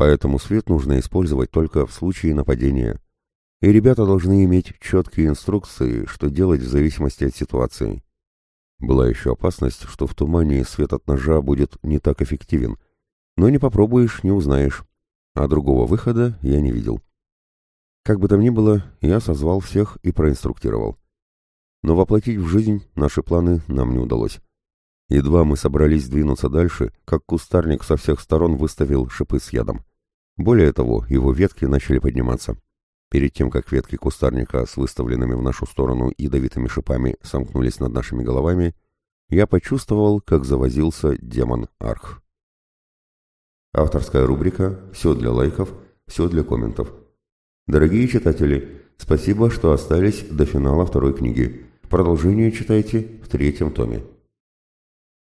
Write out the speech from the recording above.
поэтому свет нужно использовать только в случае нападения. И ребята должны иметь четкие инструкции, что делать в зависимости от ситуации. Была еще опасность, что в тумане свет от ножа будет не так эффективен, но не попробуешь, не узнаешь, а другого выхода я не видел. Как бы там ни было, я созвал всех и проинструктировал. Но воплотить в жизнь наши планы нам не удалось. Едва мы собрались двинуться дальше, как кустарник со всех сторон выставил шипы с ядом. Более того, его ветки начали подниматься. Перед тем, как ветки кустарника с выставленными в нашу сторону ядовитыми шипами сомкнулись над нашими головами, я почувствовал, как завозился демон Арх. Авторская рубрика «Все для лайков, все для комментов». Дорогие читатели, спасибо, что остались до финала второй книги. Продолжение читайте в третьем томе.